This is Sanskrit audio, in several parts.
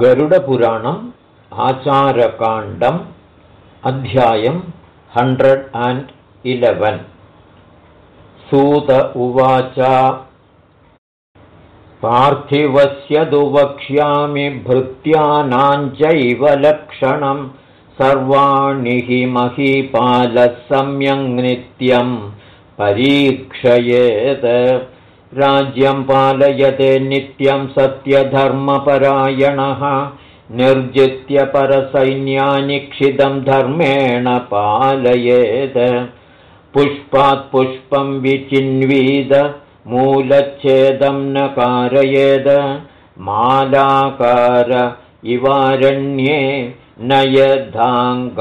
गरुडपुराणम् आचारकाण्डम् अध्यायम् हण्ड्रेड् अण्ड् इलेवन्। सूत उवाच पार्थिवस्य तु वक्ष्यामि भृत्यानाञ्चैव लक्षणं। सर्वाणि हि महीपालः सम्यङ् नित्यं परीक्षयेत् राज्यं पालयते नित्यं सत्यधर्मपरायणः। निर्जित्य परसैन्यानि क्षिदं धर्मेण पालयेत्। पुष्पात् पुष्पं विचिन्वीद मूलच्छेदं न कारयेद मालाकार इवारण्ये न यद्धाङ्गारकारकः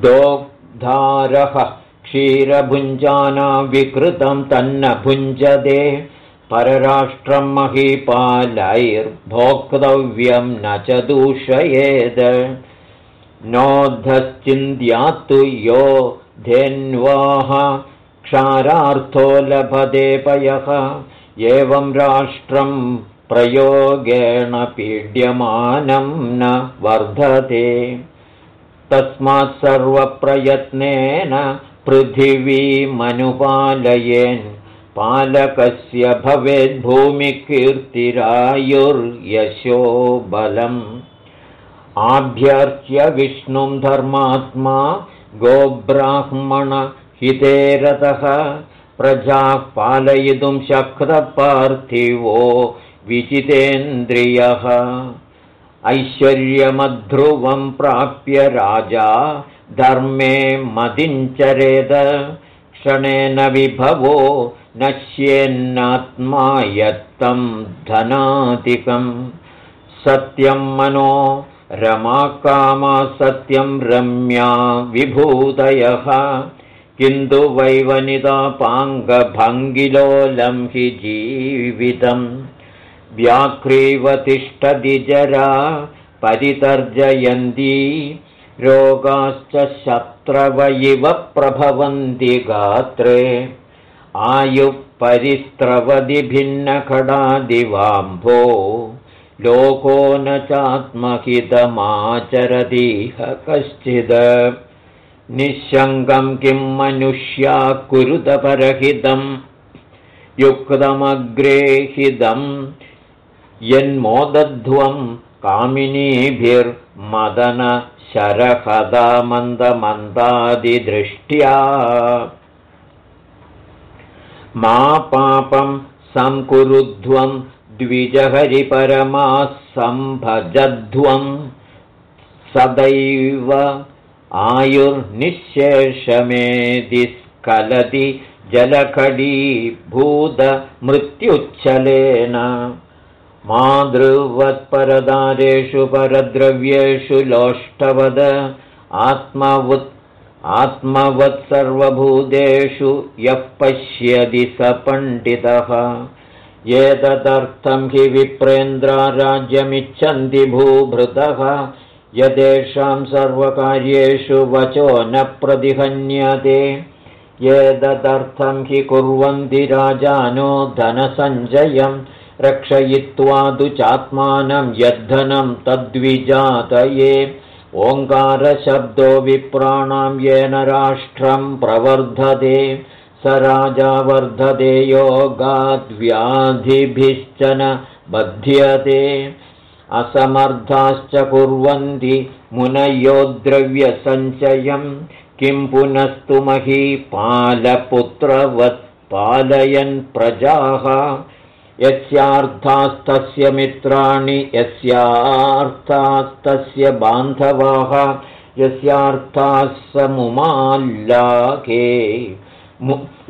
दोग्धारः क्षीरभुञ्जाना विकृतं तन्न भुञ्जदे परराष्ट्रं महीपालैर्भोक्तव्यं न च दूषयेद्। नोद्धश्चिन्त्यात्तु यो धेन्वाः क्षारार्थो लभते पयः। एवं राष्ट्रं प्रयोगेण पीड्यमानं न वर्धते। तस्मात् सर्वप्रयत्नेन पृथिवीमनुपालयेन् पालकस्य भवेद्भूमिकीर्तिरायुर्यशो बलम् आभ्यर्च्य विष्णुं धर्मात्मा गोब्राह्मणहितेरतः प्रजाः पालयितुं शक्रपार्थिवो विचितेन्द्रियः। ऐश्वर्यमध्रुवं प्राप्य राजा धर्मे मदिञ्चरेद। क्षणेन विभवो नश्येन्नात्मा यत्तं धनादिकं सत्यं मनो रमाकामा सत्यं रम्या विभूतयः। किन्तु वैवनितापाङ्गभङ्गिलोलं हि जीवितम्। व्याक्रीवतिष्ठति जरा परितर्जयन्ती रोगाश्च शत्रव इव प्रभवन्ति गात्रे। आयुः परिस्रवदि भिन्नखडादिवाम्भो। लोको न चात्महितमाचरदीह कश्चिद। निःशङ्कं किं मनुष्या कुरुतपरहितं युक्तमग्रेहितं यन्मोदध्वं कामिनीभिर्मदन शरहदा मन्दमन्दादिदृष्ट्या मा पापं सङ्कुरुध्वं द्विजहरिपरमाः सम्भजध्वं सदैव आयुर्निःशेषमेदिस्खलति जलखडीभूतमृत्युच्छलेन मातृवत्परदारेषु परद्रव्येषु लोष्टवद आत्मवुत् आत्मवत्सर्वभूतेषु यः पश्यति स पण्डितः। एतदर्थं हि विप्रेन्द्राराज्यमिच्छन्ति भूभृतः। यदेषां सर्वकार्येषु वचो न प्रतिहन्यते। एतदर्थं हि कुर्वन्ति राजानो धनसञ्चयम् रक्षयित्वा तु चात्मानं यद्धनं तद्विजातये। ओङ्कारशब्दो विप्राणां येन राष्ट्रं प्रवर्धते। स राजा वर्धते योगाद्व्याधिभिश्च न बध्यते। असमर्थाश्च कुर्वन्ति मुनयो द्रव्यसञ्चयं किं पुनस्तु मही पालपुत्रवत् पालयन् प्रजाः यस्यार्थास्तस्य मित्राणि यस्यार्थास्तस्य बान्धवाः यस्यार्थाः स मुमाल्लाके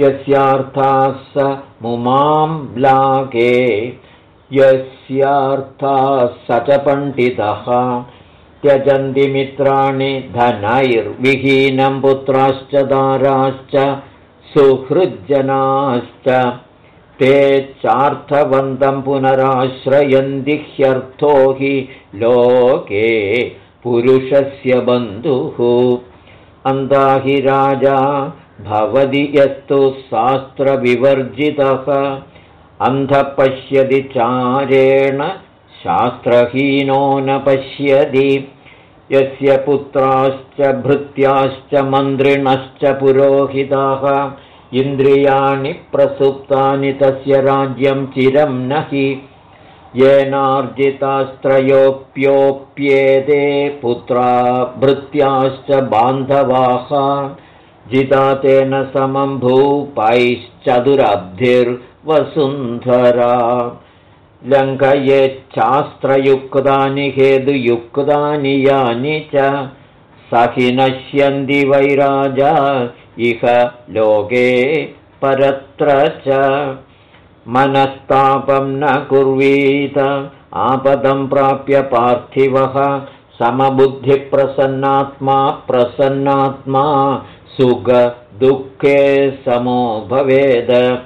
यस्यार्थाः स मुमाम्लाके यस्यार्थाः स च पण्डितः त्यजन्ति मित्राणि धनैर्विहीनं पुत्राश्च दाराश्च सुहृज्जनाश्च ते चार्थवन्तं पुनराश्रयन्ति ह्यर्थो हि लोके पुरुषस्य बन्धुः। अन्ता हि राजा भवति यस्तु शास्त्रविवर्जितः। अन्धः पश्यति चारेण शास्त्रहीनो न पश्यति। यस्य पुत्राश्च भृत्याश्च मन्त्रिणश्च पुरोहिताः इन्द्रियाणि प्रसुप्तानि तस्य राज्यं चिरं न हि येनार्जितास्त्रयोऽप्योऽप्येते पुत्रा भृत्याश्च बान्धवाः। जिता तेन समं भूपैश्चतुरब्धिर्वसुन्धरा। लङ्कयेच्छास्त्रयुक्तानि हेतुयुक्तानि यानि च। स हि नश्यन्ति वैराजा इह लोके परत्र च। मनस्तापं न कुर्वीत आपदं प्राप्य पार्थिवः समबुद्धिप्रसन्नात्मा प्रसन्नात्मा सुखदुःखे समो भवेद।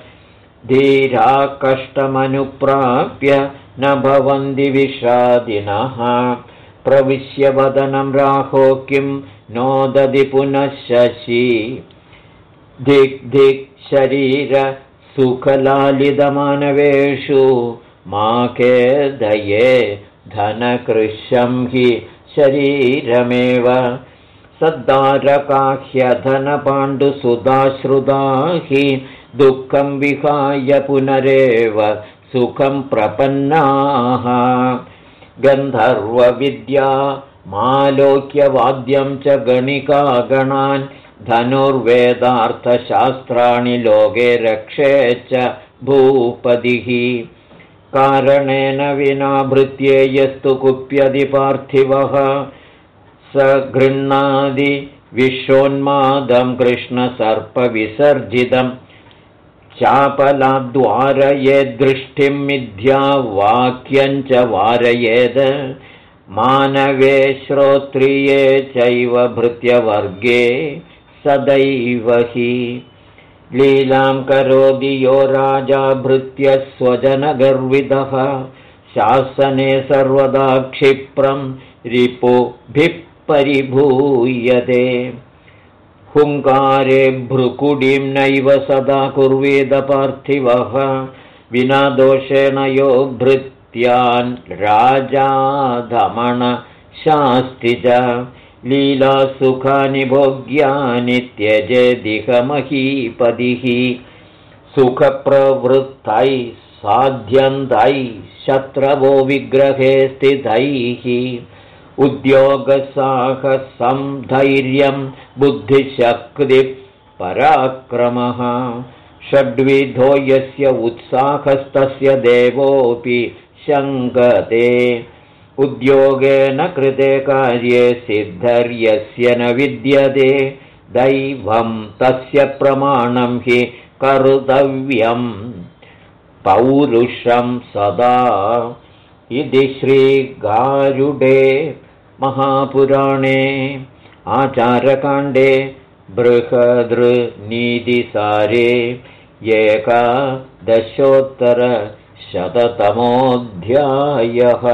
धीरा कष्टमनुप्राप्य न भवन्ति विषादिनः। प्रविश्य वदनं राहो किं नोदति पुनः शशि दिक् दिक् शरीर सुखलालितमानवेषु मा केदये धनकृशं हि शरीरमेव सद्दारकाह्यधनपाण्डुसुधाश्रुता हि दुःखं विहाय पुनरेव सुखं प्रपन्नाः। गन्धर्वविद्या मालोक्यवाद्यं च गणिकागणान् धनुर्वेदार्थशास्त्राणि लोके रक्षे च भूपतिः। कारणेन विना भृत्ये यस्तु कुप्यति पार्थिवः। स गृह्णादि विश्वोन्मादं कृष्णसर्पविसर्जितम् चापलाद्वारयेद्दृष्टिं मिथ्या वाक्यञ्च वारयेद्। मानवे श्रोत्रिये चैव भृत्यवर्गे सदैव हि। लीलां करोति यो राजा भृत्यस्वजनगर्वितः शासने सर्वदा क्षिप्रं रिपुभिः परिभूयते। हुङ्कारे भ्रुकुडिं नैव सदा कुर्वेदपार्थिवः। विना दोषेण यो भृत्यान् राजाधमणशास्ति च लीलासुखानि भोग्यानि त्यजेदिहमहीपदिः। सुखप्रवृत्तैः साध्यन्तैः शत्रवो विग्रहे स्थितैः। उद्योगसाहसं धैर्यं बुद्धिशक्तिपराक्रमः षड्विधो यस्य उत्साहस्तस्य देवोऽपि शङ्कते उद्योगेन कृते कार्ये सिद्धर्यस्य न विद्यते। दैवं तस्य प्रमाणं हि कर्तव्यं पौरुषं सदा। इति श्रीगारुडे महापुराणे आचारकाण्डे बृहदृनीतिसारे एकादशोत्तरशततमोऽध्यायः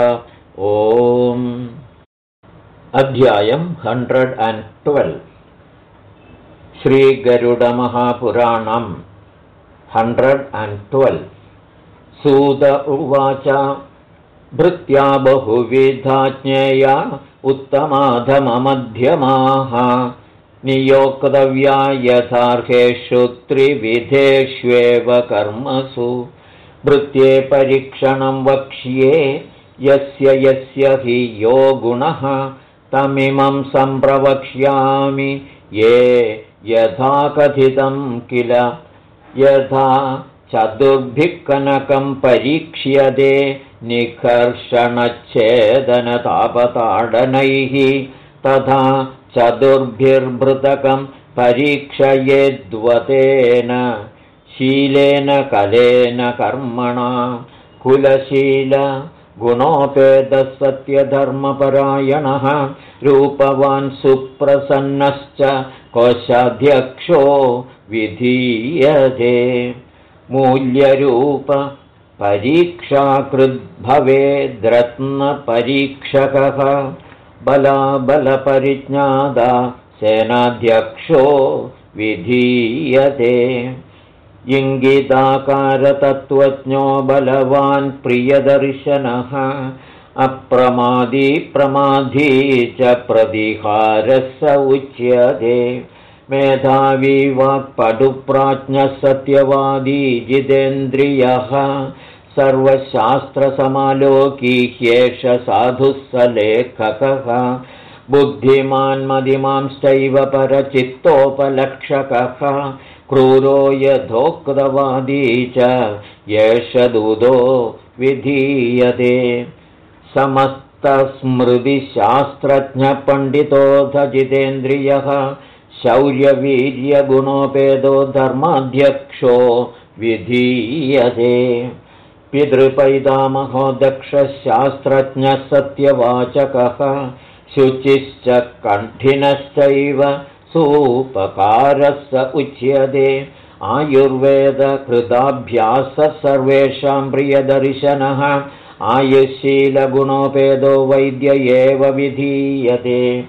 अध्यायम् हण्ड्रेड् अण्ड् ट्वेल्व्। श्रीगरुडमहापुराणम् हण्ड्रेड् अण्ड् ट्वेल्व्। सूत उवाच भृत्या बहुविधा ज्ञेया उत्तमाधममध्यमाः। नियोक्तव्या यथार्हेषु त्रिविधेष्वेव कर्मसु। भृत्ये परीक्षणं वक्ष्ये यस्य यस्य हि यो गुणः तमिमं सम्प्रवक्ष्यामि। ये यथा कथितं किल यथा चतुर्भिः कनकं परीक्ष्यते निकर्षणच्छेदनतापताडनैः तथा चतुर्भिर्भृतकं परीक्षयेद्वतेन शीलेन कलेन कर्मणा कुलशील गुणोपेदसत्यधर्मपरायणः रूपवान् सुप्रसन्नश्च कोशाध्यक्षो विधीयते। मूल्यरूप परीक्षाकृद्भवेद्रत्नपरीक्षकः बलाबलपरिज्ञादा सेनाध्यक्षो विधीयते इङ्गिताकारतत्त्वज्ञो बलवान् प्रियदर्शनः अप्रमादी प्रमाधी च प्रतिहारः स उच्यते। मेधावी वाक्पटुप्राज्ञः सत्यवादी जितेन्द्रियः सर्वशास्त्रसमालोकी ह्येष साधुः स लेखकः बुद्धिमान्मदिमांश्चैव परचित्तोपलक्षकः क्रूरो यथोक्तवादी च एष दूतो विधीयते। समस्तस्मृतिशास्त्रज्ञपण्डितोऽधजितेन्द्रियः शौर्यवीर्यगुणोपेदो धर्माध्यक्षो विधीयते। पितृपैतामहो दक्षशास्त्रज्ञः सत्यवाचकः शुचिश्च कण्ठिनश्चैव सूपकारः स उच्यते। आयुर्वेदकृताभ्यासः सर्वेषां प्रियदर्शनः। आयुःशीलगुणोपेदो वैद्य एव विधीयते।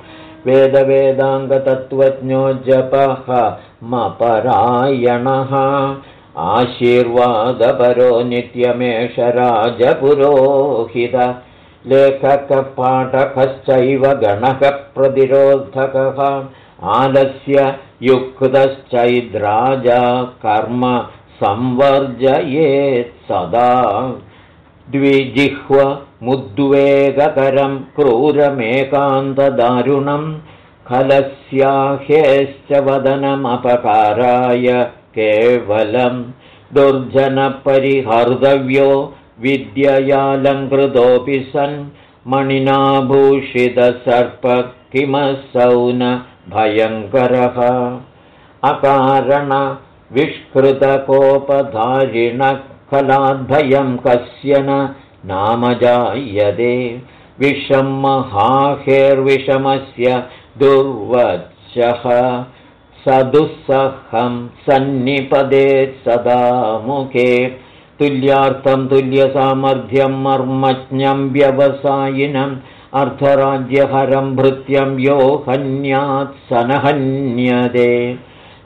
वेदवेदाङ्गतत्त्वज्ञो जपः मपरायणः आशीर्वादपरो नित्यमेष राजपुरोहित। लेखकपाठकश्चैव गणकप्रतिरोधकः आलस्य युक्तश्चैद्राजा कर्म संवर्जयेत् सदा। द्विजिह्वमुद्वेगकरं क्रूरमेकान्तदारुणं खलस्याह्येश्च वदनमपकाराय केवलं दुर्जनपरिहर्तव्यो विद्ययालङ्कृतोऽपि सन् मणिनाभूषितसर्प किमसौ न भयङ्करः। अकारणविष्कृतकोपधारिणः फलाद्भयं कस्य न नामजायते विषं महाहेर्विषमस्य दुर्वचः स दुःसहं सन्निपदेत् सदा मुखे। तुल्यार्थं तुल्यसामर्थ्यं मर्मज्ञं व्यवसायिनम् अर्धराज्यहरं भृत्यं यो हन्यात् सनहन्यते।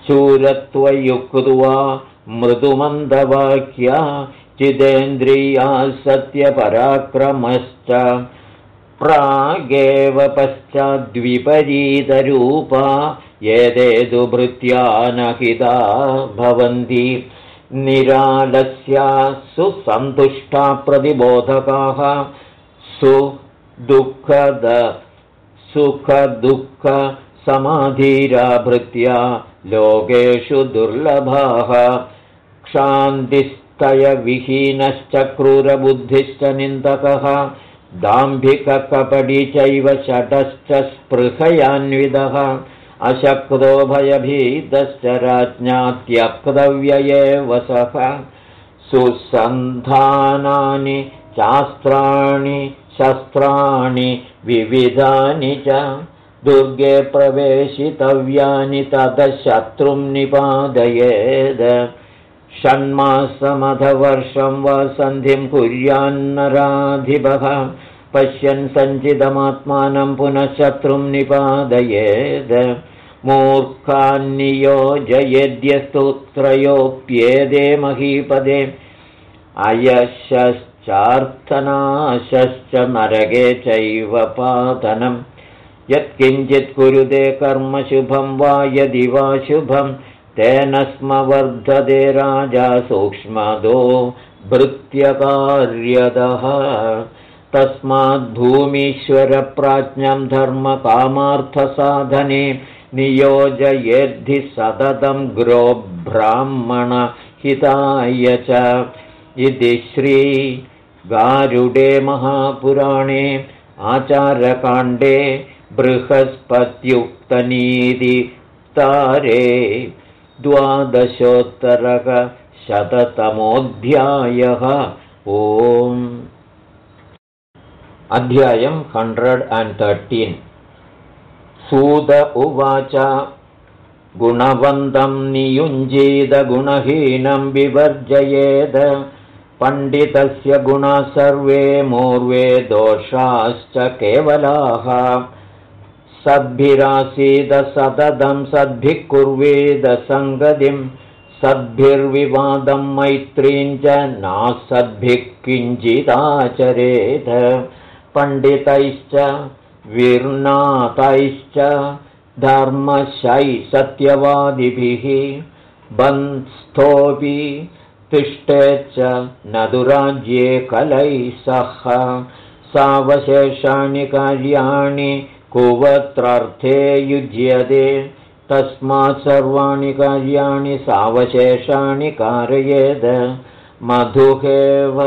शूरत्वयुक्त्वा मृदुमन्दवाक्या चिदेन्द्रिया सत्यपराक्रमश्च। प्रागेव पश्चाद्विपरीतरूपा एते तु भृत्या नहिता भवन्ति। निरालस्या सुसन्तुष्टा प्रतिबोधकाः सुदुःखद सुखदुःखसमाधिराभृत्या लोकेषु दुर्लभाः। क्षान्तिस्तयविहीनश्च क्रूरबुद्धिश्च निन्दकः दाम्भिककपडी चैव षटश्च स्पृहयान्विदः। अशक्तो भयभीतश्च राज्ञात्यक्तव्य एव सः। सुसन्धानानि शास्त्राणि शस्त्राणि विविधानि च दुर्गे प्रवेशितव्यानि ततः शत्रुं निपादयेद। षण्मासमधवर्षं वा सन्धिं कुर्यान्नराधिपः पश्यन् सञ्चितमात्मानं पुनः शत्रुं निपादयेद। मूर्खान्नियोजयेद्यस्तोत्रयोऽप्येदे महीपदे अयशश्चार्थनाशश्च नरके चैव पातनम् यत्किञ्चित् कुरुते कर्मशुभं वा यदि वा शुभं तेन स्म वर्धते राजा सूक्ष्मदो भृत्यकार्यदः। तस्माद्भूमीश्वरप्राज्ञं धर्मकामार्थसाधने नियोजयेद्धि सततं ग्रोब्राह्मणहिताय च इति श्रीगारुडे महापुराणे आचारकाण्डे बृहस्पत्युक्तनीतितारे द्वादशोत्तरकशततमोऽध्यायः ओम्। अध्यायं हण्ड्रेड् अण्ड् तर्टीन् सूद उवाच गुणवन्तं नियुञ्जीदगुणहीनं विवर्जयेद पण्डितस्य गुणा सर्वे मोर्वे दोषाश्च केवलाः। सद्भिरासीद सततं सद्भिः कुर्वेद सङ्गतिं सद्भिर्विवादं मैत्रीं च नासद्भिः किञ्चिदाचरेत् पण्डितैश्च विर्नातैश्च धर्मशै सत्यवादिभिः बन्स्थोऽपि तिष्ठेच्च न दुराज्ये कलैः सह। सावशेषाणि कार्याणि कुवत्रार्थे युज्यते। तस्मात् सर्वाणि कार्याणि सावशेषाणि कारयेद। मधुहेव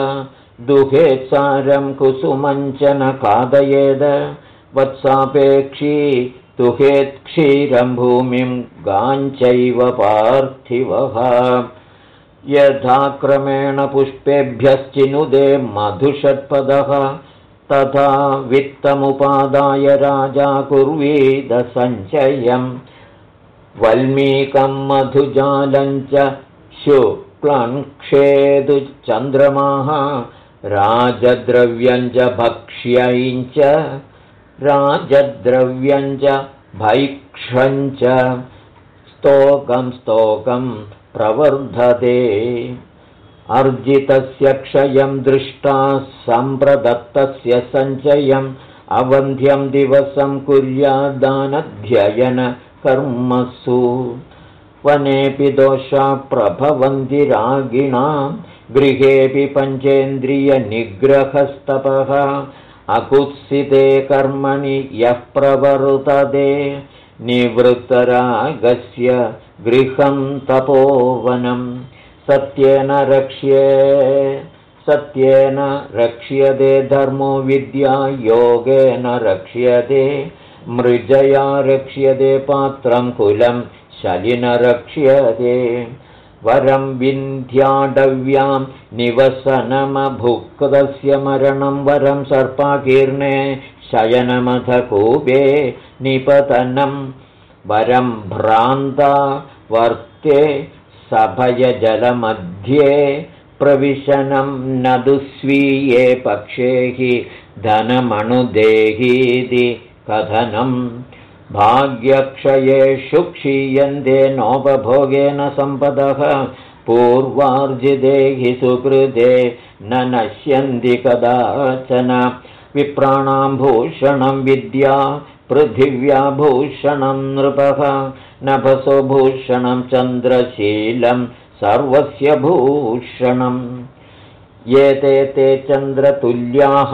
दुहेत्सारं कुसुमञ्च न खादयेद। वत्सापेक्षी दुहेत्क्षीरं भूमिं गाञ्चैव पार्थिवः यथा क्रमेण पुष्पेभ्यश्चिनुदे मधुषट्पदः तथा वित्तमुपादाय राजा कुर्वीदसञ्चयम् वल्मीकं मधुजालं च शुक्लङ्क्षेदु चन्द्रमाः राजद्रव्यञ्च भक्ष्यञ्च राजद्रव्यञ्च भैक्षञ्च स्तोकं स्तोकं प्रवर्धते। अर्जितस्य क्षयं दृष्टा सम्प्रदत्तस्य सञ्चयम् अवन्ध्यं दिवसं कुर्याद्दानध्ययनकर्मसु वनेऽपि दोषा प्रभवन्ति रागिणां गृहेऽपि पञ्चेन्द्रियनिग्रहस्तपः। अकुत्सिते कर्मणि यः प्रवर्तते निवृत्तरागस्य गृहं तपोवनम् सत्येन रक्ष्ये सत्येन रक्ष्यते धर्मो विद्या योगेन रक्ष्यते मृजया रक्ष्यते पात्रं कुलं शलिन रक्ष्यते। वरं विन्ध्याडव्यां निवसनमभुक्तस्य मरणं वरं सर्पाकीर्णे शयनमथकूपे निपतनं वरं भ्रान्ता वर्ते सभयजलमध्ये प्रविशनं न दुस्वीये पक्षे हि धनमणुदेहीति कथनम् भाग्यक्षयेषु क्षीयन्ते नोपभोगेन सम्पदः पूर्वार्जिते हि सुकृते न नश्यन्ति कदाचन विप्राणां भूषणं विद्या पृथिव्याभूषणं नृपः नभसोभूषणं चन्द्रशीलं सर्वस्य भूषणम्। एते ते चन्द्रतुल्याः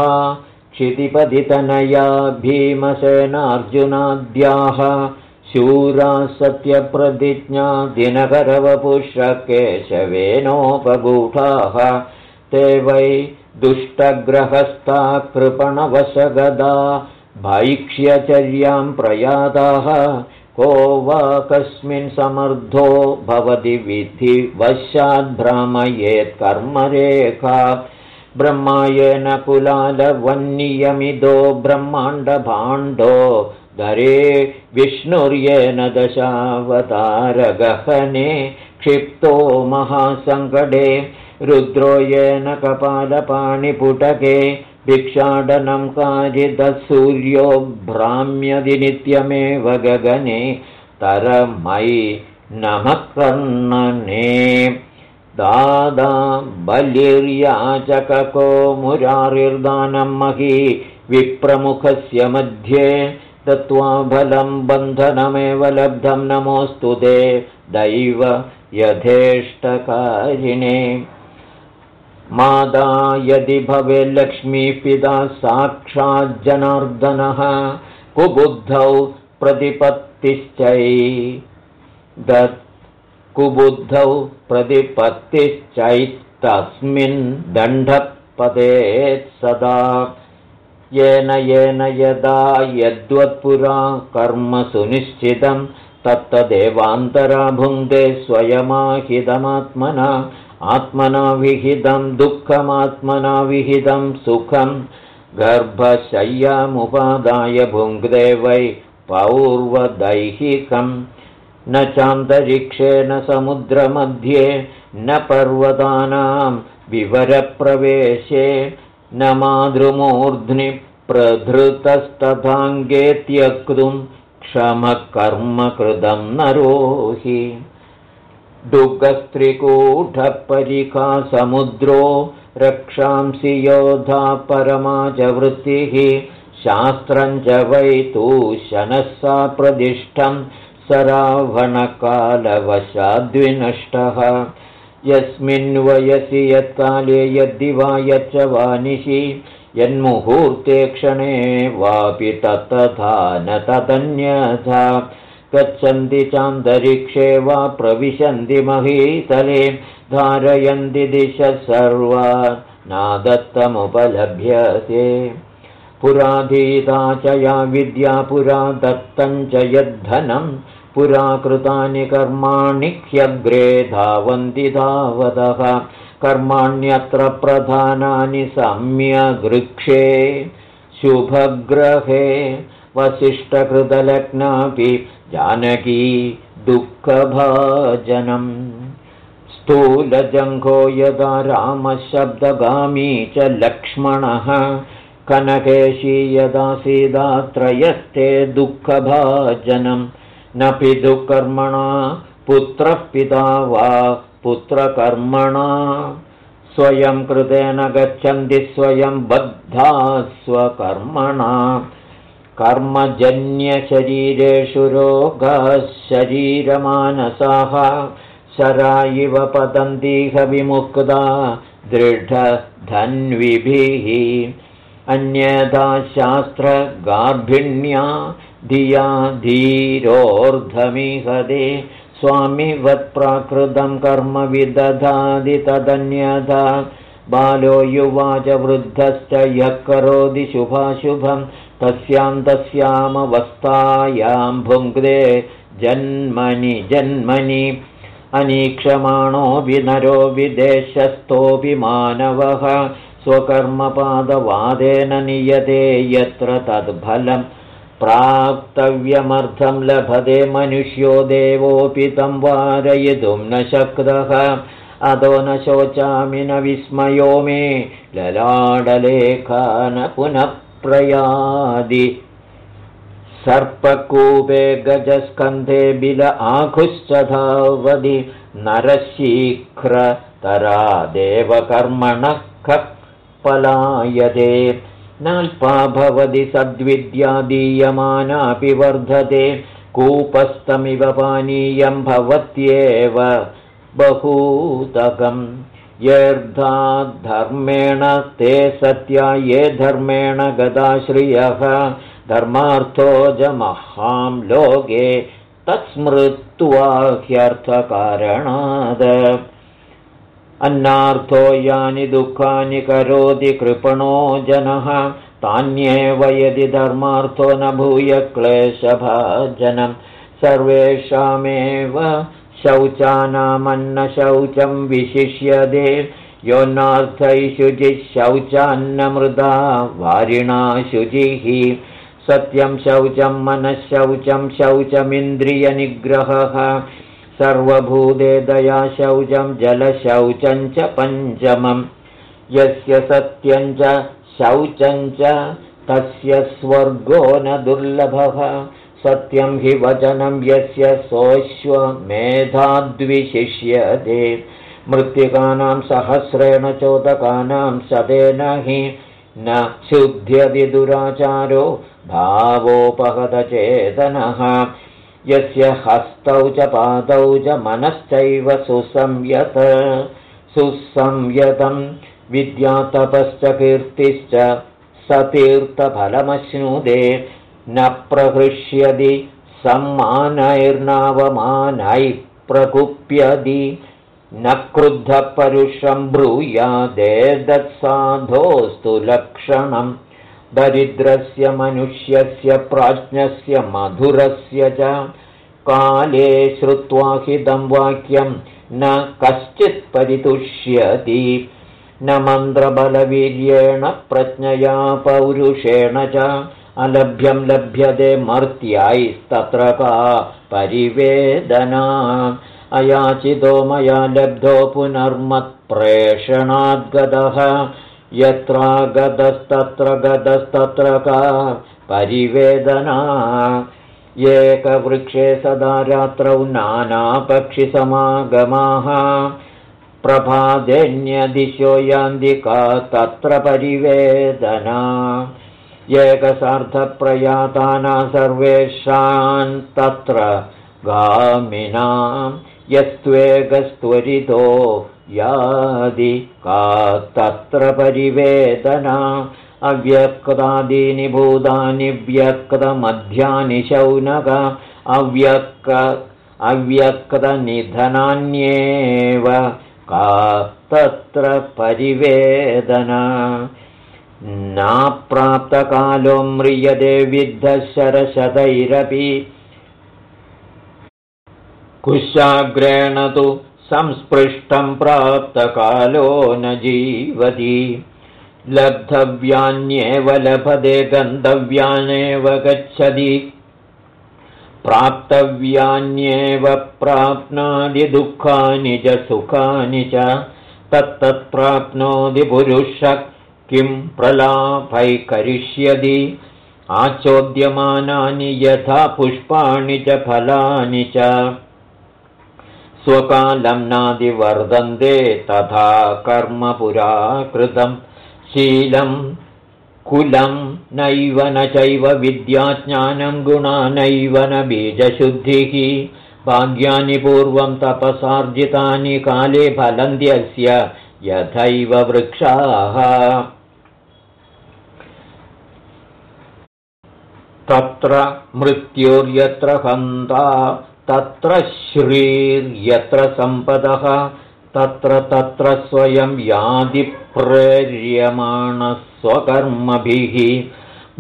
क्षितिपतितनया भीमसेनार्जुनाद्याः शूरा सत्यप्रतिज्ञा दिनकरवपुषकेशवेनोपगूढाः ते वै दुष्टग्रहस्था कृपणवशगदा भैक्ष्यचर्यां प्रयाताः को वा कस्मिन् समर्थो भवति विधिवशाद्भ्रामयेत् कर्मरेखा। ब्रह्मायेन कुलालवन्नियमिदो ब्रह्माण्डभाण्डो दरे विष्णुर्येन दशावतारगहने क्षिप्तो महासङ्कटे रुद्रो येन कपालपाणिपुटके भिक्षाटनं काचिदसूर्यो भ्राम्यदि नित्यमेव गगने तरमयि नमः कर्णने दादा बलिर्याचकको मुरारिर्दानं मही विप्रमुखस्य मध्ये दत्त्वा फलं बन्धनमेव लब्धं नमोऽस्तु ते दैव यथेष्टकारिणे माता यदि भवेल्लक्ष्मीः पिता साक्षाज्जनार्दनः कुबुद्धौ प्रतिपत्तिश्चै। दत् कुबुद्धौ प्रतिपत्तिश्चैस्तस्मिन् दण्डपदेत् सदा। येन येन यदा यद्वत्पुरा कर्म सुनिश्चितं तत्तदेवान्तरा भुङ्क्ते स्वयमाहितमात्मना आत्मना विहितं दुःखमात्मना विहितं सुखं गर्भशय्यामुपादाय भुङ्क्ते वै पौर्वदैहिकं। न चान्तरिक्षेण समुद्रमध्ये न पर्वतानां विवरप्रवेशे न मातृमूर्ध्नि प्रधृतस्तथाङ्गे त्यक्तुं क्षमकर्म कृतं नरोहि दुःखस्त्रिकूढपरिखा समुद्रो रक्षांसि योधा परमा च वृत्तिः शास्त्रम् वै तु शनः सा प्रदिष्टम् स रावणकालवशाद्विनष्टः यस्मिन् वयसि यत्काले यद्दिवा यच्च वानिशि यन्मुहूर्ते क्षणे वापि तत्तथा न तदन्यथा गच्छन्ति चान्तरिक्षे वा प्रविशन्ति महीतले धारयन्ति दिश सर्वा नादत्तमुपलभ्यते। पुराधीता च या विद्या पुरा दत्तं च यद्धनं पुरा कृतानि कर्माणि ह्यग्रे धावन्ति धावतः। कर्माण्यत्र प्रधानानि सम्यगृक्षे। शुभग्रहे वसिष्ठकृतलग्नापि जानकी दुःखभाजनम्। स्थूलजङ्घो यदा रामशब्दगामी च लक्ष्मणः कनकेशी यदा सीदात्रयस्ते दुःखभाजनम्। न पितुकर्मणा पुत्रः पिता वा पुत्रकर्मणा। स्वयं कृतेन गच्छन्ति स्वयं बद्धा स्वकर्मणा कर्मजन्यशरीरेषु रोगाः शरीरमानसाः शरा इव पतन्तीह विमुक्ता दृढधन्विभिः। अन्यथा शास्त्रगार्भिण्या धिया धीरोर्धमिहदे। स्वामिवत्प्राकृतं कर्म विदधादि तदन्यथा बालो युवाच वृद्धश्च यः करोति शुभाशुभम् तस्यां तस्यामवस्थायां भुङ्क्ते जन्मनि जन्मनि। अनीक्षमाणोऽपि नरो विदेशस्थोऽपि मानवः स्वकर्मपादवादेन नियते यत्र तद्फलं। प्राप्तव्यमर्थं लभते मनुष्यो देवोऽपि तं वारयितुं न शक्तः अधो न शोचामि न विस्मयो मे ललाडलेखा न पुनः प्रयादि। सर्पकूपे गजस्कन्धे बिल आखुश्च धावदि नरशीघ्रतरा देवकर्मणः खः पलायते नाल्पा भवति सद्विद्या दीयमानापि वर्धते। कूपस्थमिव पानीयं भवत्येव बहूतकम्। धर्मेण ते सत्या ये धर्मेण गदाश्रियः। धर्मार्थोजमहां लोके तत्स्मृत्वा ह्यर्थकारणाद अन्नार्थो यानि दुःखानि करोति कृपणो जनः। तान्येव यदि धर्मार्थो न भूय क्लेशभाजनं सर्वेषामेव शौचानामन्नशौचं विशिष्यते। योन्नार्थै शुचिः शौचान्नमृदा वारिणा शुचिः। सत्यं शौचं मनःशौचं शौचमिन्द्रियनिग्रहः। सर्वभूते दया शौचं जलशौचं च पञ्चमम्। यस्य सत्यं च शौचं च तस्य स्वर्गो न दुर्लभः सत्यं हि वचनं यस्य सोऽश्वमेधाद्विशिष्यते। मृत्तिकानां सहस्रेण चोदकानां सदेन हि न शुध्यति दुराचारो भावोपहतचेतनः। यस्य हस्तौ च पादौ च मनश्चैव सुसंयत। सुसंयतं विद्यातपश्च कीर्तिश्च सतीर्थफलमश्नुदे न प्रहृष्यति सम्मानैर्नावमानैः प्रकुप्यदि न क्रुद्धपरुषं ब्रूयादेदत्साधोऽस्तु लक्षणम्। दरिद्रस्य मनुष्यस्य प्राज्ञस्य मधुरस्य च काले श्रुत्वा हिदं वाक्यं न कश्चित् परितुष्यति। न मन्त्रबलवीर्येण प्रज्ञया पौरुषेण च अलभ्यं लभ्यते मर्त्याैस्तत्र का परिवेदना। अयाचितो मया लब्धो पुनर्मत्प्रेषणाद्गतः यत्रागतस्तत्र गतस्तत्र का परिवेदना। एकवृक्षे सदा रात्रौ नानापक्षिसमागमाः। प्रभादेन्यदिशो यान्दिका तत्र परिवेदना एकसार्धप्रयाताना सर्वेषां तत्र गामिनां यस्त्वेगस्त्वरितो यादि का तत्र परिवेदना अव्यक्तादीनि भूतानि व्यक्तमध्यानि शौनक अव्यक् अव्यक्तनिधनान्येव का तत्र परिवेदना नाप्राप्तकालो म्रियते विद्धशरशतैरपि। कुशाग्रेण तु संस्पृष्टं प्राप्तकालो न जीवति। लब्धव्यान्येव लभते गन्तव्यानेव गच्छति। प्राप्तव्यान्येव प्राप्नोति दुःखानि च सुखानि च तत्तत्प्राप्नोति पुरुषः किं प्रलाभैकरिष्यति आचोद्यमानानि यथा पुष्पाणि च फलानि च। स्वकालं नादिवर्धन्ते तथा कर्म पुरा कृतं शीलं कुलं नैव न चैव विद्याज्ञानं गुणा नैव न बीजशुद्धिः। भाग्यानि पूर्वं तपसार्जितानि काले फलन्त्यस्य यथैव वृक्षाः तत्र मृत्युर्यत्र हन्ता तत्र श्रीर्यत्र सम्पदः तत्र तत्र स्वयं यादिप्रेर्यमाणस्वकर्मभिः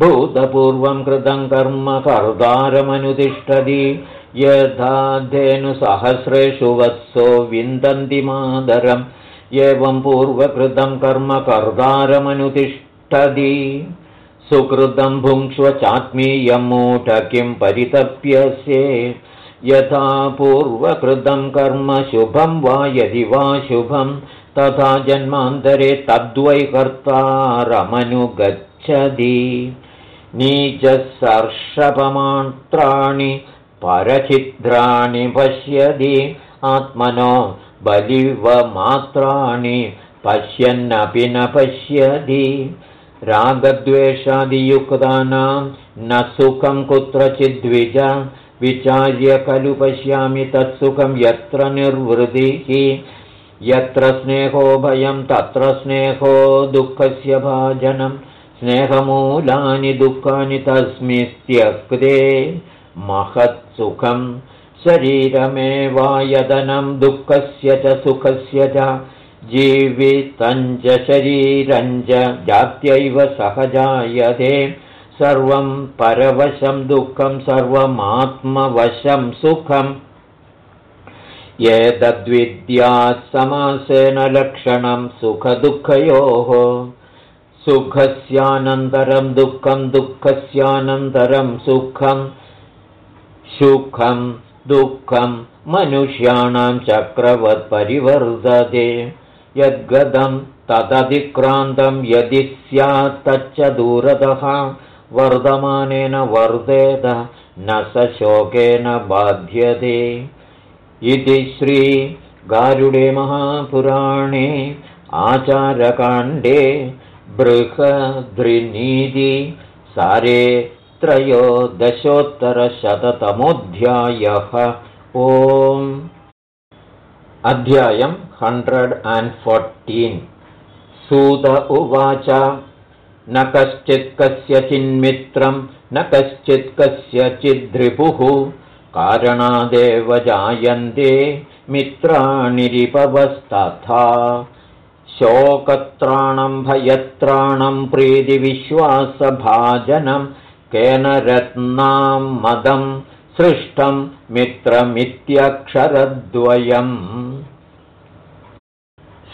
भूतपूर्वं कृतं कर्म कर्तारमनुतिष्ठति यथा धेनुसहस्रेषु वत्सो विन्दन्ति मादरम्। एवं पूर्वकृतं कर्म कर्तारमनुतिष्ठति सुकृतं भुङ्क्ष्व चात्मीयं मूढ किं परितप्यसे। यथा पूर्वकृतं कर्म शुभं वा यदि वा शुभं तथा जन्मान्तरे तद्वै कर्तारमनुगच्छति नीचसर्षपमात्राणि परचिद्राणि पश्यति। आत्मनो बलिवमात्राणि पश्यन्नपि न पश्यति रागद्वेषादियुक्तानां न सुखं कुत्रचिद्विज विचार्य खलु पश्यामि तत्सुखं यत्र निर्वृतिः यत्र स्नेहो भयं तत्र स्नेहो दुःखस्य भाजनं। स्नेहमूलानि दुःखानि तस्मित्यक्ते महत्सुखं शरीरमेवायदनं दुःखस्य च सुखस्य च जीवितञ्च शरीरञ्च जात्यैव सहजायते। सर्वं परवशं दुःखं सर्वमात्मवशं सुखम्। समासेन लक्षणं सुखदुःखयोः। सुखस्यानन्तरं दुःखं दुःखस्यानन्तरं सुखं सुखं दुःखं मनुष्याणां चक्रवत्परिवर्तते यद्गतं तदधिक्रान्तं यदि स्यात् तच्च दूरतः वर्धमानेन वर्धेत न स शोकेन बाध्यते। इति श्रीगारुडे महापुराणे आचारकाण्डे बृहद्रिनीति सारे त्रयोदशोत्तरशततमोऽध्यायः। ओम् अध्यायम् हण्ड्रेड् अण्ड् फोर्टीन्। सूत उवाच न कश्चित् कस्यचिन्मित्रं न कश्चित् कस्यचिद्रिपुः कारणादेव जायन्ते मित्राणि रिपवस्तथा शोकत्राणं भयत्राणं प्रीतिविश्वासभाजनं केन रत्नां मदं सृष्टं मित्रमित्यक्षरद्वयम्।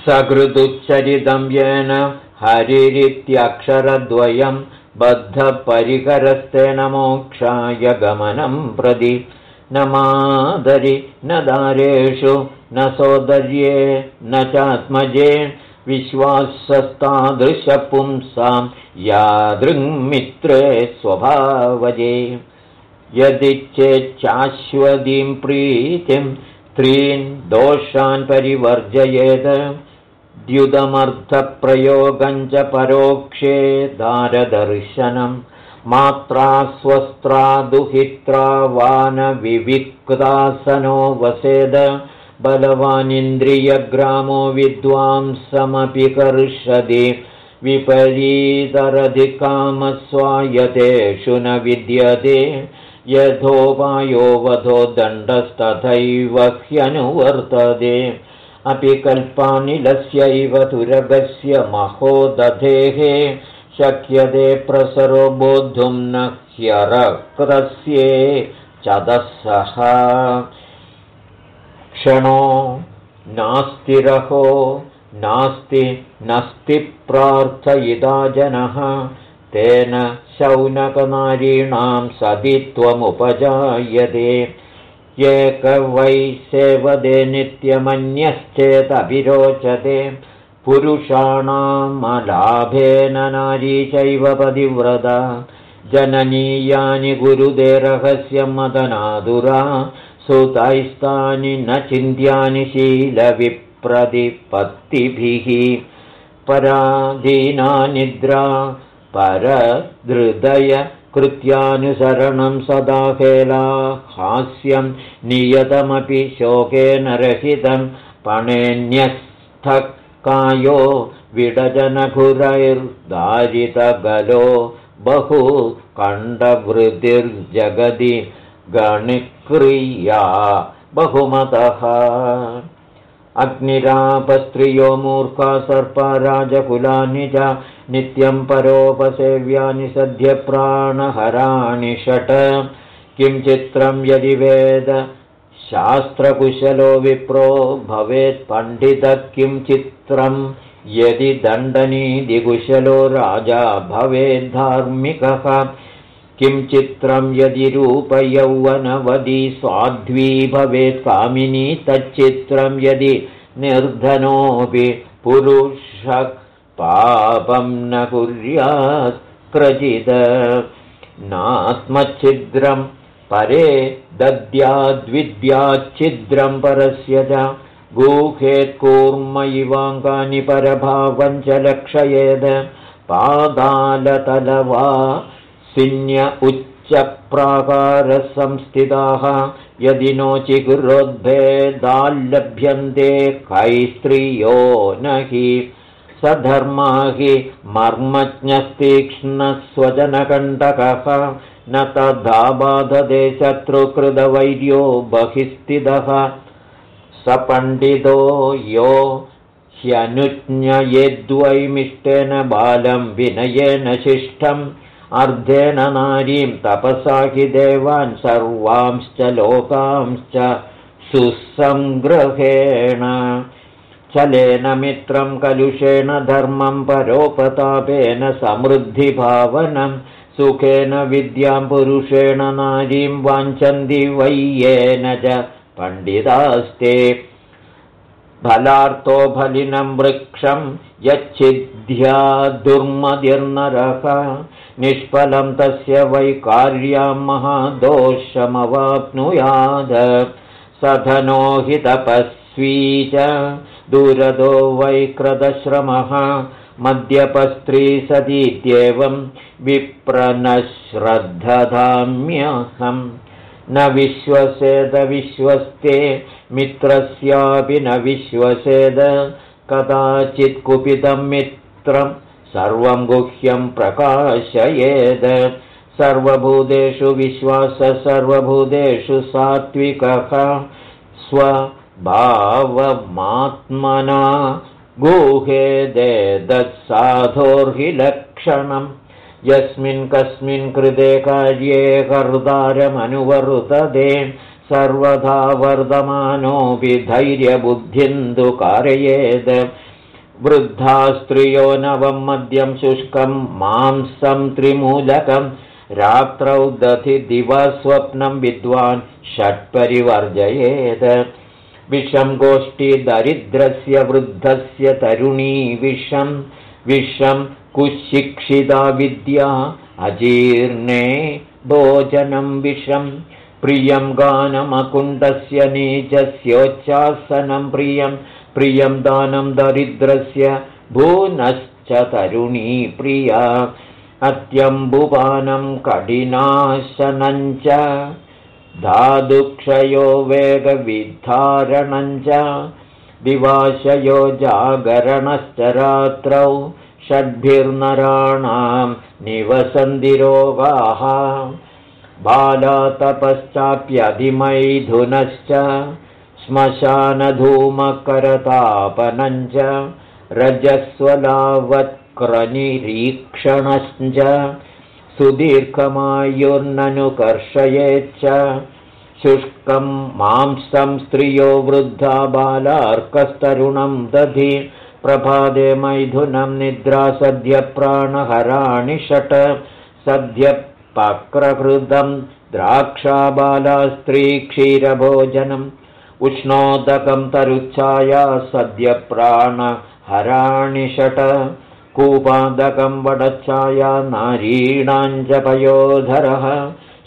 सकृदुच्चरितं येन हरिरित्यक्षरद्वयं बद्धपरिकरस्तेन मोक्षाय गमनं प्रति। न मादरि न दारेषु न सोदर्ये न चात्मजे विश्वासस्तादृशपुंसां यादृङ्मित्रे स्वभावजे यदि चेच्चाश्वतीं प्रीतिं त्रीन् दोषान् परिवर्जयेत्। द्युदमर्थप्रयोगञ्च परोक्षे दारदर्शनम् मात्रा स्वस्त्रा दुहित्रा वानविविक्तासनो वसेद। बलवानिन्द्रियग्रामो विद्वांसमपि कर्षति विपरीतरधिकामस्वायतेषु न विद्यते यथोपायो वधो दण्डस्तथैव ह्यनुवर्तते। अपि कल्पानिलस्यैव तुरगस्य महोदधेः। शक्यते प्रसरो बोद्धुं न ह्यरक्रस्ये चदसः क्षणो नास्तिरहो नास्ति नस्ति प्रार्थयिता जनः। तेन शौनकनारीणां सदि त्वमुपजायते। एक वै सेवदे नित्यमन्यश्चेदभिरोचते। पुरुषाणामलाभेन नारी चैव पतिव्रता। जननीयानि गुरुदे रहस्यमदनादुरा सुतैस्तानि न चिन्त्यानि शीलविप्रतिपत्तिभिः। पराधीना निद्रा परहृदय कृत्यानुसरणं सदा खेला हास्यं नियतमपि शोकेन रहितं पणेन्यस्थकायो विडजनखुरैर्दारितगलो बहु कण्डवृद्धिर्जगदि गणिक्रिया बहुमतः अग्निरापस्त्रियो मूर्खा सर्पराजकुलानि च नित्यं परोपसेव्यानि सद्यप्राणहराणि षट्। किं चित्रं यदि वेद शास्त्रकुशलो विप्रो भवेत् पण्डितः किं चित्रं यदि दण्डनीदिकुशलो राजा भवेद्धार्मिकः किं चित्रं यदि रूपयौवनवदी स्वाध्वी भवेत् कामिनी तच्चित्रं यदि निर्धनोऽपि पुरुषः पापं न कुर्यात् क्वचिद नास्मच्छिद्रं परे दद्याद्विद्याच्छिद्रं परस्य च गूहेत्कूर्म इवाङ्गानि परभावञ्च लक्षयेद। पादालतलवा सिन्य उच्चप्राकारसंस्थिताः यदि नोचिगुरोद्भेदाल्लभ्यन्ते कैस्त्रियो न हि सधर्मा हि मर्मज्ञस्तीक्ष्णस्वजनकण्टकः। न तथा बाधते शत्रुकृतवैर्यो बहिस्थितः। स पण्डितो यो ह्यनुज्ञयेद्वैमिष्टेन बालं विनयेन शिष्टम् अर्धेन नारीं तपसा हि देवान् सर्वांश्च लोकांश्च सुसङ्ग्रहेण चलेन मित्रं कलुषेण धर्मं परोपतापेन समृद्धिभावनं सुखेन विद्यां पुरुषेण नारीं वाञ्छन्ति वैयेन च पण्डितास्ते। फलार्थो फलिनं वृक्षं यच्छिद्ध्या दुर्मदिर्नरः निष्फलं तस्य वैकार्यं महादोषमवाप्नुयाद। सधनो हि तपस्वी च। दूरदो वैक्रदश्रमः मद्यपस्त्री सतीत्येवं विप्रनश्रद्धधाम्यहम्। न विश्वसेद विश्वस्ते मित्रस्यापि न विश्वसेद। कदाचित् कुपितं मित्रं सर्वं गुह्यं प्रकाशयेद। सर्वभूतेषु विश्वास सर्वभूतेषु सात्विकः। स्वभावमात्मना गुहेदेदत्साधोर्हि लक्षणम् यस्मिन् कस्मिन् कृते कार्ये कर्तारमनुवर्तते सर्वथा वर्धमानोऽपि धैर्यबुद्धिन्दु कारयेत् वृद्धा स्त्रियो नवं मद्यं शुष्कं मांसं त्रिमूलकं रात्रौ दधि दिवस्वप्नं विद्वान् षट्परिवर्जयेत्। विषं गोष्ठीदरिद्रस्य वृद्धस्य तरुणी विषं विषं कुशिक्षिता विद्या अजीर्णे भोजनं विषम् प्रियं गानमकुण्डस्य नीचस्योच्चासनं प्रियं प्रियं दानं दरिद्रस्य भूनश्च तरुणी प्रिया। अत्यम्बुपानं कठिनाशनं च। धादुक्षयो वेगविधारणं च। दिवाशयो जागरणश्च रात्रौ। षड्भिर्नराणां निवसन्दिरोगाः बालातपश्चाप्यधिमैथुनश्च श्मशानधूमकरतापनञ्च रजस्वलावत्क्रनिरीक्षणश्च सुदीर्घमायुर्ननुकर्षयेच्च शुष्कं मांसं स्त्रियो वृद्धा बालार्कस्तरुणं दधि प्रभादे मैथुनं निद्रा सद्यप्राणहराणि षट् सद्यपक्रहृदं द्राक्षाबाला स्त्रीक्षीरभोजनम् उष्णोदकं तरुच्छाया सद्यप्राणहराणि षट् कूपादकं वडच्छाया नारीणाञ्जपयोधरः।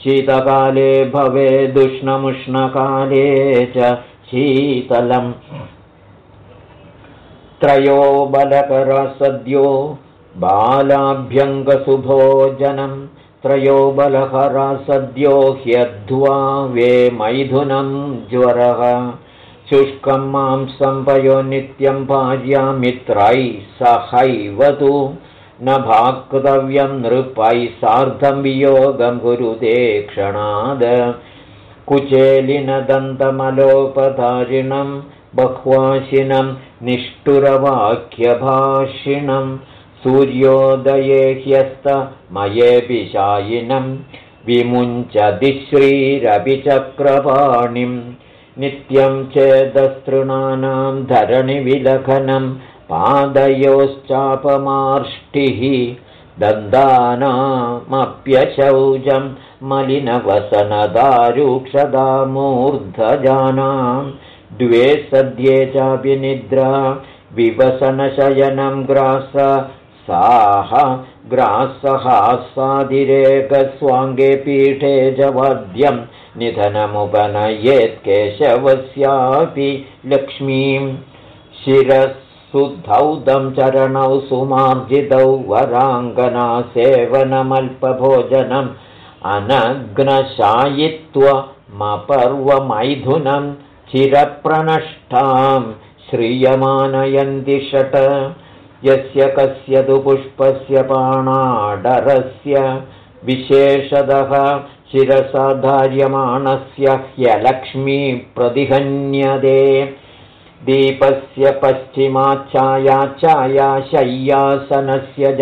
शीतकाले भवेदुष्णमुष्णकाले च शीतलम्। त्रयो बलकरसद्यो बालाभ्यङ्गसुभोजनं त्रयो बलहरसद्यो ह्यध्वा वे मैथुनं ज्वरः। शुष्कं मां सम्पयो नित्यं भार्यामित्रैः सहैव तु न भाक्तव्यं नृपैः सार्धं वियोगं कुरुते क्षणाद। कुचेलिनदन्तमलोपधारिणं बह्वाशिनं निष्ठुरवाक्यभाषिणं सूर्योदये ह्यस्तमयेऽपि शायिनं विमुञ्चति श्रीरपि चक्रपाणिं नित्यं चेदस्तृणानां धरणिविलखनं पादयोश्चापमार्ष्टिः दन्तानामप्यशौचं मलिनवसनदारूक्षदामूर्धजानाम् द्वे सद्ये चापि निद्रा विवसनशयनं ग्रास साह ग्रासहासादिरेकस्वाङ्गे पीठे जवाद्यं निधनमुपनयेत् केशवस्यापि लक्ष्मीं। शिरःसुधौदं चरणौ सुमार्जितौ वराङ्गनासेवनमल्पभोजनम् अनग्नशायित्वमपर्वमैथुनम् चिरप्रनष्टां श्रियमानयन्ति षट् यस्य कस्य तु पुष्पस्य पाणाडरस्य विशेषतः शिरसाधार्यमाणस्य ह्यलक्ष्मी प्रतिहन्यते दीपस्य पश्चिमाच्छायाच्छाया शय्यासनस्य च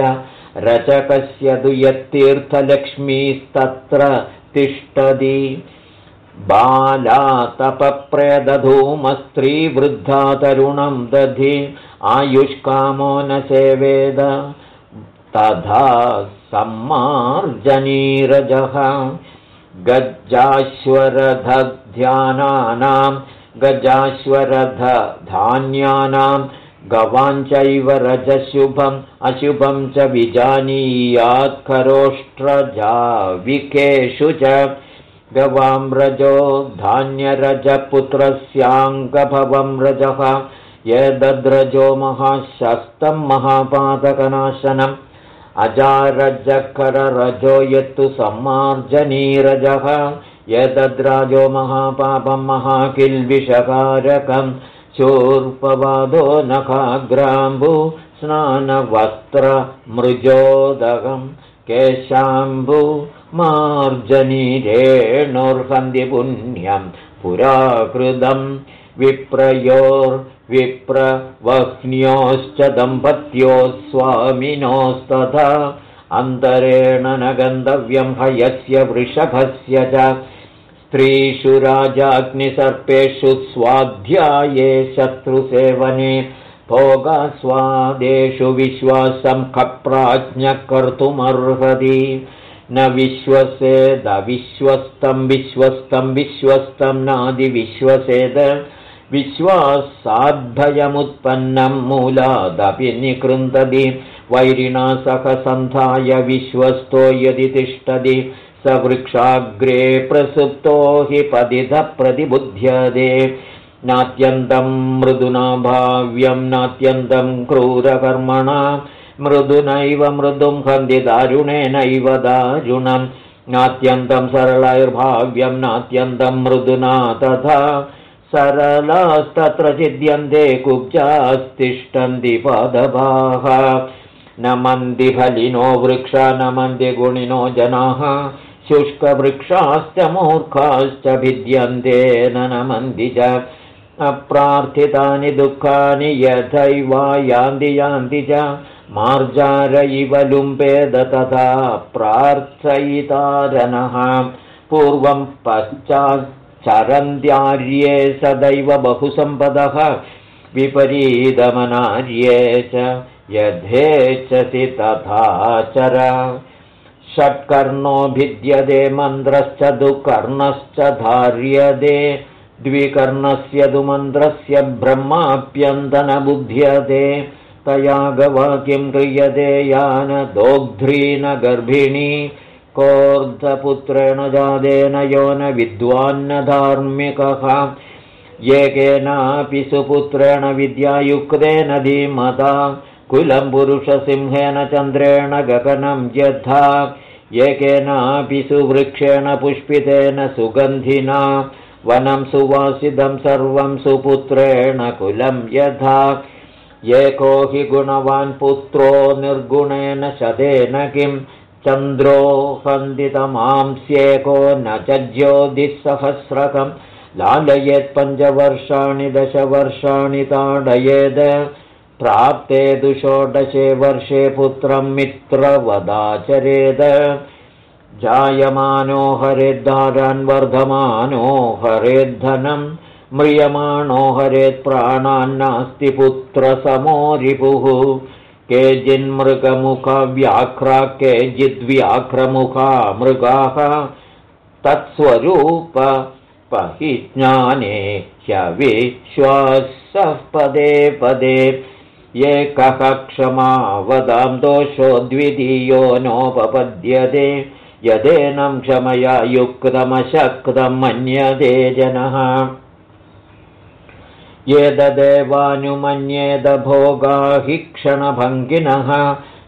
रचकस्य तु यत्तीर्थलक्ष्मीस्तत्र तिष्ठति बालातपप्रेदधूमस्त्रीवृद्धा तरुणं दधि आयुष्कामो न सेवेद। तथा सम्मार्जनीरजः। गजाश्वरधध्यानानां गजाश्वरधधान्यानां गवाञ्चैव रजशुभम् अशुभं च विजानीयात्करोष्ट्रजाविकेषु च गवाम्रजो धान्यरजपुत्रस्याङ्गभवं रजः। यदद्रजो महाशस्तं महापादकनाशनम्। अजारजकररजो यत्तु सम्मार्जनीरजः। यदद्राजो महापापं महाकिल्विषकारकं चूर्पवादो नखाग्राम्बु स्नानवस्त्रमृजोदकम् केशाम्बु मार्जनीरेणोर्हन्ति पुण्यं पुराकृतं विप्रयोर्विप्रवह्न्योश्च दम्पत्यो स्वामिनोस्तथा अन्तरेण न गन्तव्यं हयस्य वृषभस्य च स्त्रीषु राजाग्निसर्पेषु स्वाध्याये शत्रुसेवने भोगास्वादेषु विश्वासं खप्राज्ञः कर्तुमर्हति न विश्वसेदविश्वस्तं विश्वस्तं विश्वस्तं नादिविश्वसेद विश्वासाद्भयमुत्पन्नं मूलादपि निकृन्दति वैरिणा सह सन्धाय विश्वस्तो यदि तिष्ठति स वृक्षाग्रे प्रसुप्तो हि पदितः प्रतिबुध्यते। नात्यन्तं मृदुना भाव्यं नात्यन्तं क्रूरकर्मणा मृदुनैव मृदुं हन्ति दारुणेनैव दारुणम् नात्यन्तं सरलैर्भाव्यं नात्यन्तं मृदुना तथा सरलास्तत्र चिद्यन्ते कुब्जास्तिष्ठन्ति पादभाः। न मन्दि फलिनो वृक्षा न मन्दि गुणिनो जनाः। शुष्कवृक्षाश्च मूर्खाश्च भिद्यन्ते न मन्दि च अप्रार्थितानि दुःखानि यथैवा यान्ति यान्ति च मार्जार इव लुम्पेद तथा प्रार्थयितारनः। पूर्वं पश्चाच्चरन्त्यार्ये सदैव बहुसम्पदः विपरीतमनार्ये च यथेच्छसि तथा चर। षट्कर्णो भिद्यते मन्त्रश्च दुकर्णश्च धार्यते। द्विकर्णस्य तु मन्त्रस्य ब्रह्माप्यन्तनबुध्यते तया गवाक्यं क्रियते यानदोग्ध्रीन गर्भिणी कोर्धपुत्रेण जातेन यो न विद्वान्न धार्मिकः एकेनापि सुपुत्रेण विद्यायुक्तेन धीमता कुलं पुरुषसिंहेन चन्द्रेण गगनं यथा। एकेनापि सुवृक्षेण पुष्पितेन सुगन्धिना वनं सुवासिदं सर्वं सुपुत्रेण कुलं यथा एको हि गुणवान् पुत्रो निर्गुणेन शतेन किं? चन्द्रो हन्दितमांस्येको न च ज्योतिःसहस्रकं लालयेत् पञ्चवर्षाणि दशवर्षाणि ताडयेद्। प्राप्ते दु षोडशे वर्षे पुत्रं मित्रवदाचरेद। जायमानो हरेद्दारान् वर्धमानो हरेद्धनम् म्रियमाणो हरेत् प्राणान्नास्ति पुत्रसमो रिपुः केचिन्मृगमुखव्याघ्रा केचिद्व्याघ्रमुखा मृगाः। तत्स्वरूप ह्यविश्वासः पदे पदे। एकः क्षमावदां दोषो द्वितीयो नोपपद्यते। यदेनं क्षमया युक्तमशक्तं मन्यते जनः एतदेवानुमन्येदभोगा हि क्षणभङ्गिनः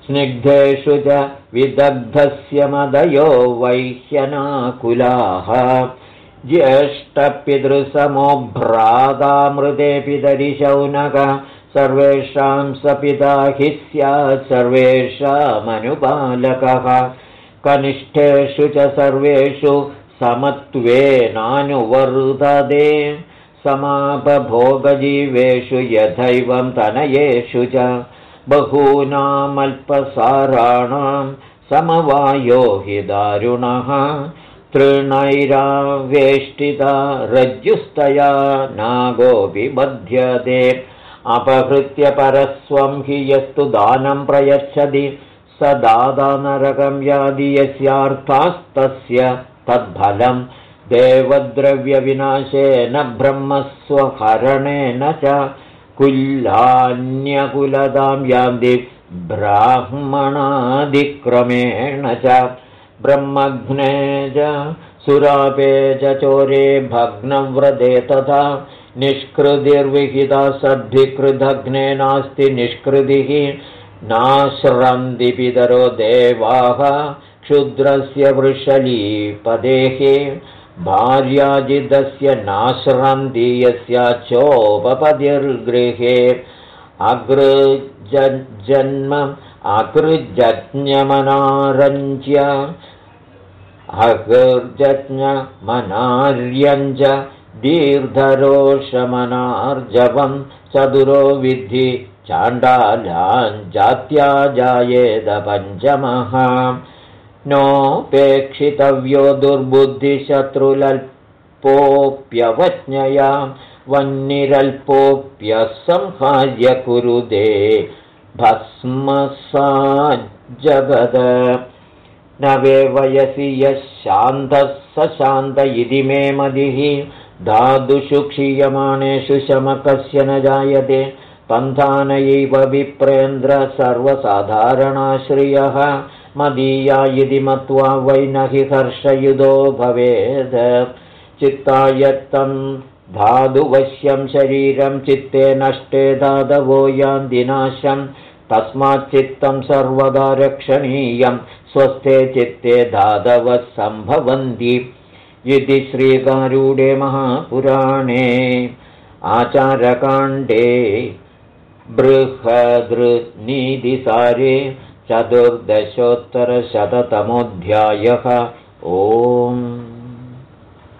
स्निग्धेषु च विदग्धस्य मदयो वैह्यनाकुलाः। ज्येष्ठपितृसमो भ्रातामृतेऽपि दरिशौनक सर्वेषां स पिता हि स्यात् सर्वेषामनुपालकः कनिष्ठेषु च सर्वेषु समत्वेनानुवर्तते समापभोगजीवेषु यथैवं तनयेषु च बहूनामल्पसाराणां समवायो हि दारुणः तृणैरावेष्टिता रज्जुस्तया नागोऽपि बध्यते। अपहृत्य परस्वं हि यस्तु दानं प्रयच्छति। स दादानरकं यादि यस्यार्थास्तस्य तद्फलम् देवद्रव्यविनाशेन ब्रह्मस्वहरणेन च कुल्लान्यकुलतां यान्ति ब्राह्मणादिक्रमेण च ब्रह्मघ्ने च सुरापे च चोरे भग्नव्रते तथा निष्कृतिर्विहिता सद्भिकृदघ्ने नास्ति निष्कृतिः नाश्रन्ति पितरो देवाः क्षुद्रस्य वृषलीपदेः भार्याजिदस्य नाश्रन्ति यस्य चोपपतिर्गृहे अगृजन्म अकृजज्ञमनारञ्ज्य अगृजज्ञमनार्यञ्ज दीर्घरोषमनार्जवं चतुरो विद्धि चाण्डालाञ्जात्या जायेद पञ्चमः नोपेक्षितव्यो दुर्बुद्धिशत्रुलल्पोऽप्यवज्ञया वह्निरल्पोऽप्यसंहार्य कुरुदे भस्मसाज्जगद। न वे वयसि यः शान्तः स शान्त इति मे मदिः। धातुषु क्षीयमाणेषु शमकस्य न जायते। पन्थानयैव विप्रेन्द्र सर्वसाधारणाश्रियः मदीया इति मत्वा वै न हि हर्षयुधो भवेद्। चित्तायत्तं धातुवश्यं शरीरं चित्ते नष्टे धातवो यान्दिनाशं तस्माच्चित्तं सर्वदा रक्षणीयं स्वस्थे चित्ते धातवः सम्भवन्ति। इति श्रीकारूढे महापुराणे आचारकाण्डे बृहदृनीतिसारे चतुर्दशोत्तरशततमोऽध्यायः। ओम्